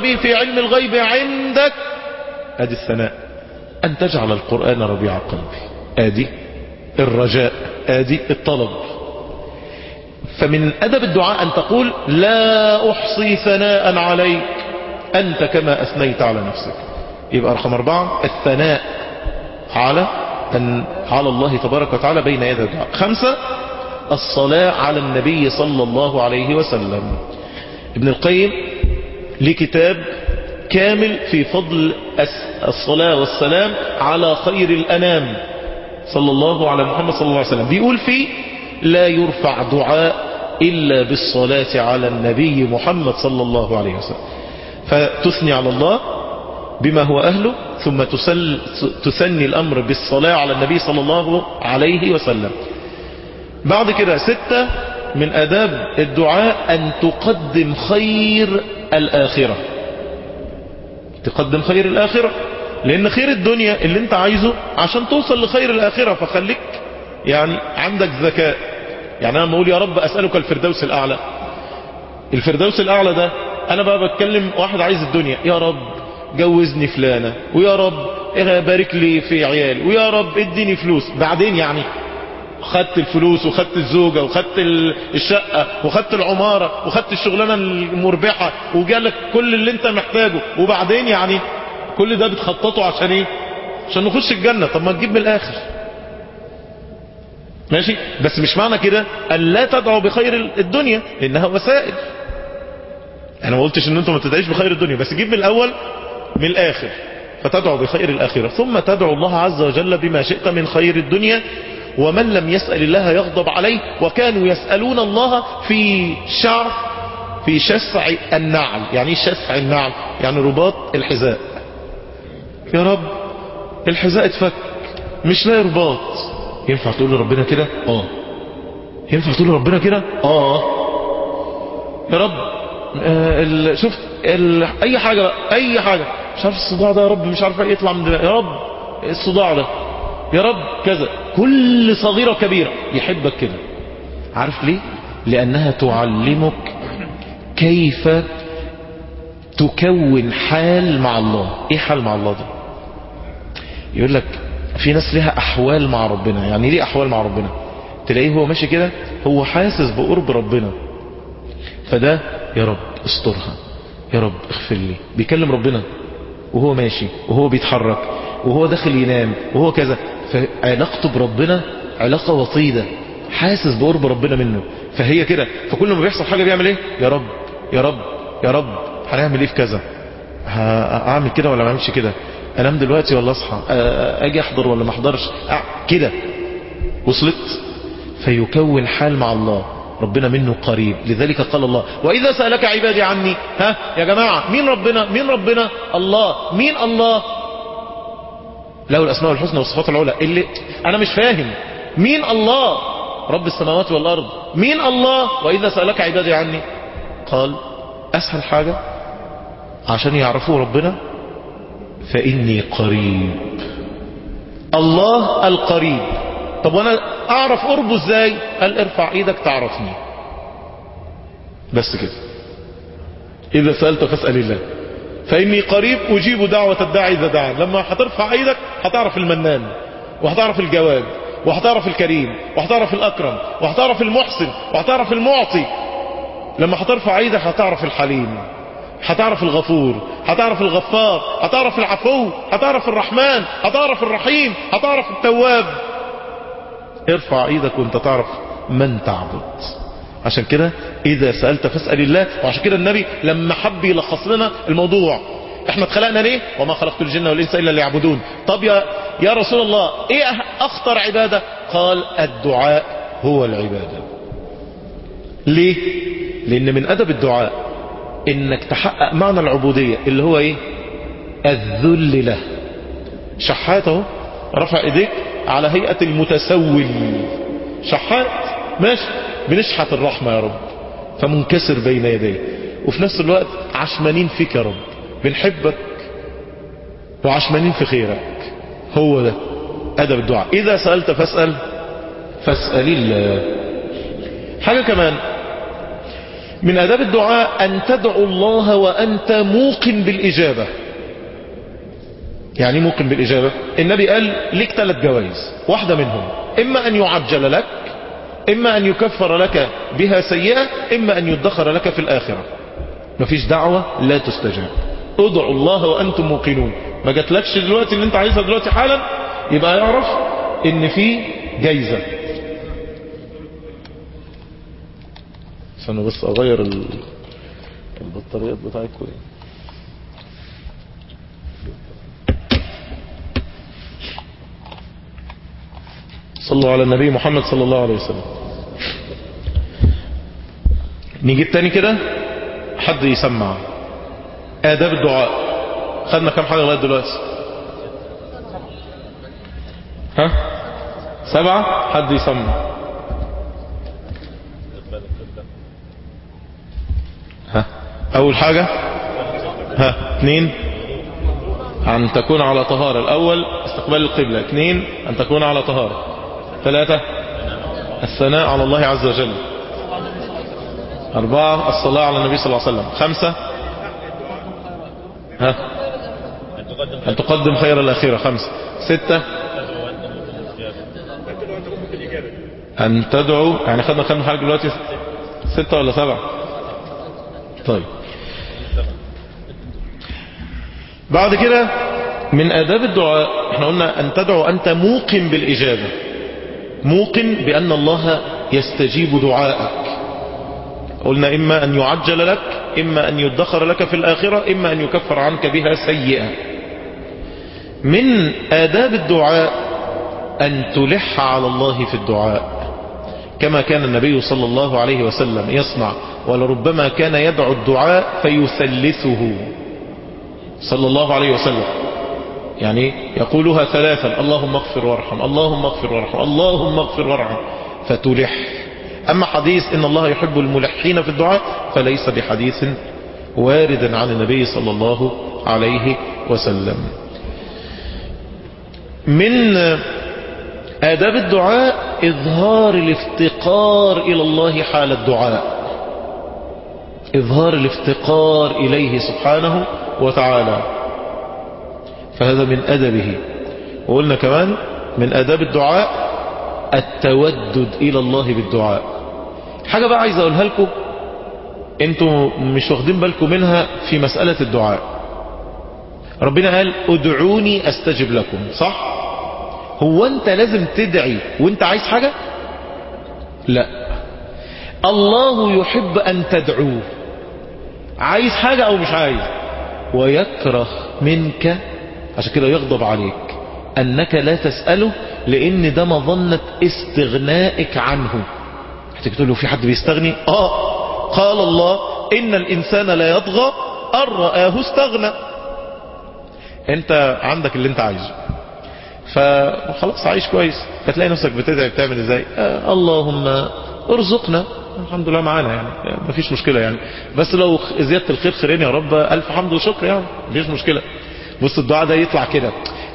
به في علم الغيب عندك؟ آدي الثناء أن تجعل القرآن ربيع قلبي. آدي الرجاء آدي الطلب. فمن أدب الدعاء أن تقول لا أحصي ثناء عليك. أنت كما أثنيت على نفسك. يبقى رقم أربعة الثناء على أن على الله تبارك وتعالى بين يدي الدعاء. خمسة الصلاة على النبي صلى الله عليه وسلم. ابن القيم لكتاب كامل في فضل الصلاة والسلام على خير الأنام. صلى الله على محمد صلى الله عليه وسلم. بيقول فيه لا يرفع دعاء إلا بالصلاة على النبي محمد صلى الله عليه وسلم. فتثني على الله بما هو أهله ثم تثني الأمر بالصلاة على النبي صلى الله عليه وسلم. بعد كده ستة من أداب الدعاء أن تقدم خير الآخرة. تقدم خير الآخرة. لأن خير الدنيا اللي أنت عايزه عشان توصل لخير الآخرة فخليك يعني عندك ذكاء. يعني أنا بقول يا رب أسألك الفردوس الأعلى. الفردوس الأعلى ده أنا بقى بتكلم واحد عايز الدنيا. يا رب جوزني فلانة ويا رب بارك لي في عيالي ويا رب اديني فلوس. بعدين يعني خدت الفلوس وخدت الزوجة وخدت الشقة وخدت العمارة وخدت الشغلانة المربحة وجالك كل اللي انت محتاجه. وبعدين يعني كل ده بتخططه عشان إيه؟ عشان نخش الجنة. طب ما تجيب من الآخر. ماشي؟ بس مش معنى كده أن لا تدعوا بخير الدنيا لانها وسائل. أنا ما قلتش إن أنتم ما تدعيش بخير الدنيا بس جيب من الأول من الآخر. فتدعو بخير الآخرة. ثم تدعو الله عز وجل بما شئت من خير الدنيا ومن لم يسأل الله يغضب عليه وكانوا يسألون الله في شعر في شسع النعل. يعني شسع النعل؟ يعني رباط الحذاء. يا رب الحذاء اتفك. مش لاقي رباط. ينفع تقول لربنا كده؟ آه. ينفع تقول لربنا كده؟ آه. يا رب آه. شفت. أي حاجة بقى أي حاجة. مش عارف الصداع ده يا رب مش عارف يطلع من دماغي. يا رب الصداع ده؟ يا رب كذا. كل صغيرة كبيرة يحبك كده. عارف ليه؟ لأنها تعلمك كيف تكون حال مع الله. إيه حال مع الله ده؟ يقول لك في ناس لها أحوال مع ربنا. يعني ليه أحوال مع ربنا؟ تلاقيه هو ماشي كده هو حاسس بقرب ربنا. فده يا رب استرها. يا رب اغفر لي. بيكلم ربنا وهو ماشي وهو بيتحرك وهو داخل ينام وهو كذا. فعلاقته بربنا علاقة وطيدة حاسس بقرب ربنا منه فهي كده فكل ما بيحصل حاجة بيعمل إيه؟ يا رب يا رب يا رب هنعمل إيه في كذا؟ هعمل كده ولا ما أعملش كده؟ أنام دلوقتي ولا أصحى؟ أجي أحضر ولا ما أحضرش؟ كده. وصلت؟ فيكون حال مع الله ربنا منه قريب لذلك قال الله وإذا سألك عبادي عني ها يا جماعة مين ربنا؟ مين ربنا؟ الله. مين الله؟ له الأسماء الحسنى والصفات العلى اللي أنا مش فاهم. مين الله؟ رب السماوات والأرض. مين الله؟ وإذا سألك عبادي عني. قال أسهل حاجة؟ عشان يعرفوا ربنا؟ فإني قريب. الله القريب. طب وأنا أعرف قربه إزاي؟ قال ارفع إيدك تعرفني. بس كده. إذا سألت فاسأل الله. فإني قريب أجيب دعوة الداعي إذا دعا لما هترفع إيدك هتعرف المنان وهتعرف الجواد وهتعرف الكريم وهتعرف الأكرم وهتعرف المحسن وهتعرف المعطي. لما هترفع إيدك هتعرف الحليم هتعرف الغفور هتعرف الغفار هتعرف العفو هتعرف الرحمن هتعرف الرحيم هتعرف التواب. ارفع إيدك وانت تعرف من تعبد. عشان كده إذا سألت فاسأل الله. وعشان كده النبي لما حب يلخص لنا الموضوع. إحنا اتخلقنا ليه؟ وما خلقت الجن والإنس إلا ليعبدون. طب يا يا رسول الله إيه أخطر عبادة؟ قال الدعاء هو العبادة. ليه؟ لأن من أدب الدعاء إنك تحقق معنى العبودية اللي هو إيه؟ الذل له. شحات أهو رفع إيديك على هيئة المتسول. شحات ماشي. بنشحت الرحمة يا رب فمنكسر بين يديه. وفي نفس الوقت عشمانين فيك يا رب بنحبك وعشمانين في خيرك. هو ده أدب الدعاء. إذا سألت فاسأل فاسأل الله. حاجة كمان من أداب الدعاء أن تدعو الله وأنت موقن بالإجابة. يعني موقن بالإجابة؟ النبي قال لك ثلاث جوائز واحدة منهم إما أن يعجل لك إما أن يكفر لك بها سيئة إما أن يدخر لك في الآخرة. مفيش دعوة؟ لا تستجاب. ادعوا الله وأنتم موقنون. ما جاتلكش دلوقتي اللي أنت عايزها دلوقتي حالا؟ يبقى يعرف إن في جايزة. عشان بس أغير ال... البطاريات بتاعتكم. صلوا على النبي محمد صلى الله عليه وسلم. نجيب تاني كده؟ حد يسمع. آداب الدعاء. خدنا كم حاجة لغاية دلوقتي؟ ها؟ سبعة؟ حد يسمع. ها؟ أول حاجة؟ ها؟ اثنين أن تكون على طهارة. الأول استقبال القبلة. اثنين أن تكون على طهارة. ثلاثة. الثناء على الله عز وجل. أربعة الصلاة على النبي صلى الله عليه وسلم. خمسة. ها؟ أن تقدم خير الأخيرة. خمسة. ستة. أن تدعو. يعني خدنا خدنا حاجة دلوقتي؟ ستة ولا سبعة؟ طيب. بعد كده من آداب الدعاء إحنا قلنا أن تدعو أنت موقن بالإجابة. موقن بأن الله يستجيب دعائك. قلنا إما أن يعجل لك إما أن يدخر لك في الآخرة إما أن يكفر عنك بها سيئة. من آداب الدعاء أن تلح على الله في الدعاء. كما كان النبي صلى الله عليه وسلم يصنع ولربما كان يدعو الدعاء فيثلثه. صلى الله عليه وسلم. يعني يقولها ثلاثا اللهم اغفر وارحم اللهم اغفر وارحم اللهم اغفر وارحم فتلح. أما حديث إن الله يحب الملحين في الدعاء فليس بحديث وارد عن النبي صلى الله عليه وسلم. من آداب الدعاء إظهار الافتقار إلى الله حال الدعاء. إظهار الافتقار إليه سبحانه وتعالى. فهذا من أدبه. وقلنا كمان من أداب الدعاء التودد إلى الله بالدعاء. حاجة بقى عايز أقولها لكم. أنتوا مش واخدين بالكم منها في مسألة الدعاء. ربنا قال ادعوني أستجب لكم صح؟ هو أنت لازم تدعي وأنت عايز حاجة؟ لا. الله يحب أن تدعوه عايز حاجة أو مش عايز؟ ويكره منك عشان كده يغضب عليك. أنك لا تسأله لأن ده مظنة استغنائك عنه. هتيجي تقول له في حد بيستغني؟ آه. قال الله إن الإنسان لا يطغى أن رآه استغنى. أنت عندك اللي أنت عايزه. فخلاص عايش كويس. فتلاقي نفسك بتدعي بتعمل إزاي؟ آه اللهم ارزقنا. الحمد لله معانا يعني. مفيش مشكلة يعني. بس لو زيادة الخير خيرين يا رب. ألف حمد وشكر يعني. مفيش مشكلة. بص الدعاء ده يطلع كده.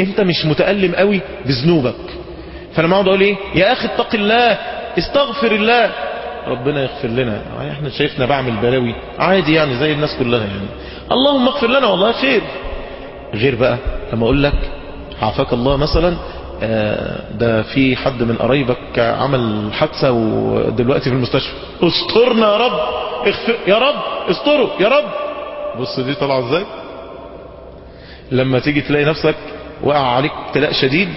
انت مش متألم قوي بذنوبك. فلما اقعد أقول إيه؟ يا أخي اتق الله استغفر الله. ربنا يغفر لنا. إحنا شايفنا بعمل بلاوي. عادي يعني زي الناس كلها يعني. اللهم اغفر لنا والله خير. غير بقى لما أقول لك عافاك الله مثلا ده في حد من قرايبك عمل حادثة ودلوقتي في المستشفى. استرنا يا رب اغفر يا رب استره يا رب. بص دي طالعة إزاي؟ لما تيجي تلاقي نفسك وقع عليك ابتلاء شديد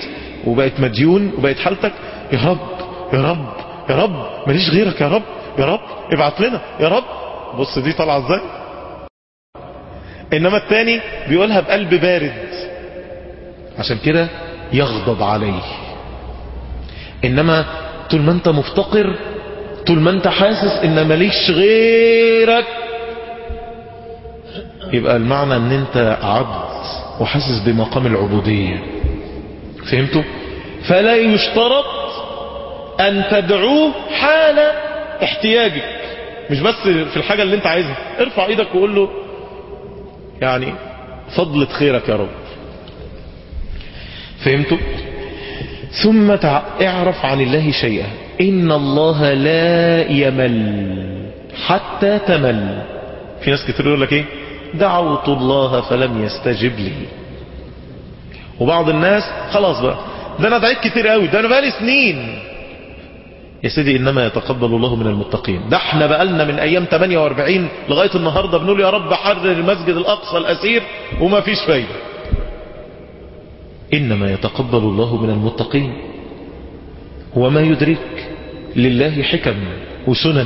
وبقت مديون وبقت حالتك يا رب يا رب يا رب ماليش غيرك يا رب يا رب ابعت لنا يا رب. بص دي طالعة إزاي؟ إنما التاني بيقولها بقلب بارد. عشان كده يغضب عليه. إنما طول ما أنت مفتقر طول ما أنت حاسس إن ماليش غيرك يبقى المعنى إن أنت عبد. وحاسس بمقام العبودية. فهمتوا؟ فلا يشترط أن تدعوه حال احتياجك. مش بس في الحاجة اللي أنت عايزها. ارفع إيدك وقول له يعني فضلة خيرك يا رب. فهمتوا؟ ثم اعرف عن الله شيئا. إن الله لا يمل حتى تمل. في ناس كتير يقول لك إيه؟ دعوت الله فلم يستجب لي. وبعض الناس خلاص بقى. ده أنا دعيت كتير قوي ده أنا بقالي سنين. يا سيدي إنما يتقبل الله من المتقين. ده إحنا بقالنا من أيام 48 لغاية النهاردة بنقول يا رب حرر المسجد الأقصى الأسير وما فيش فايدة. إنما يتقبل الله من المتقين. وما يدرك لله حكم وسنن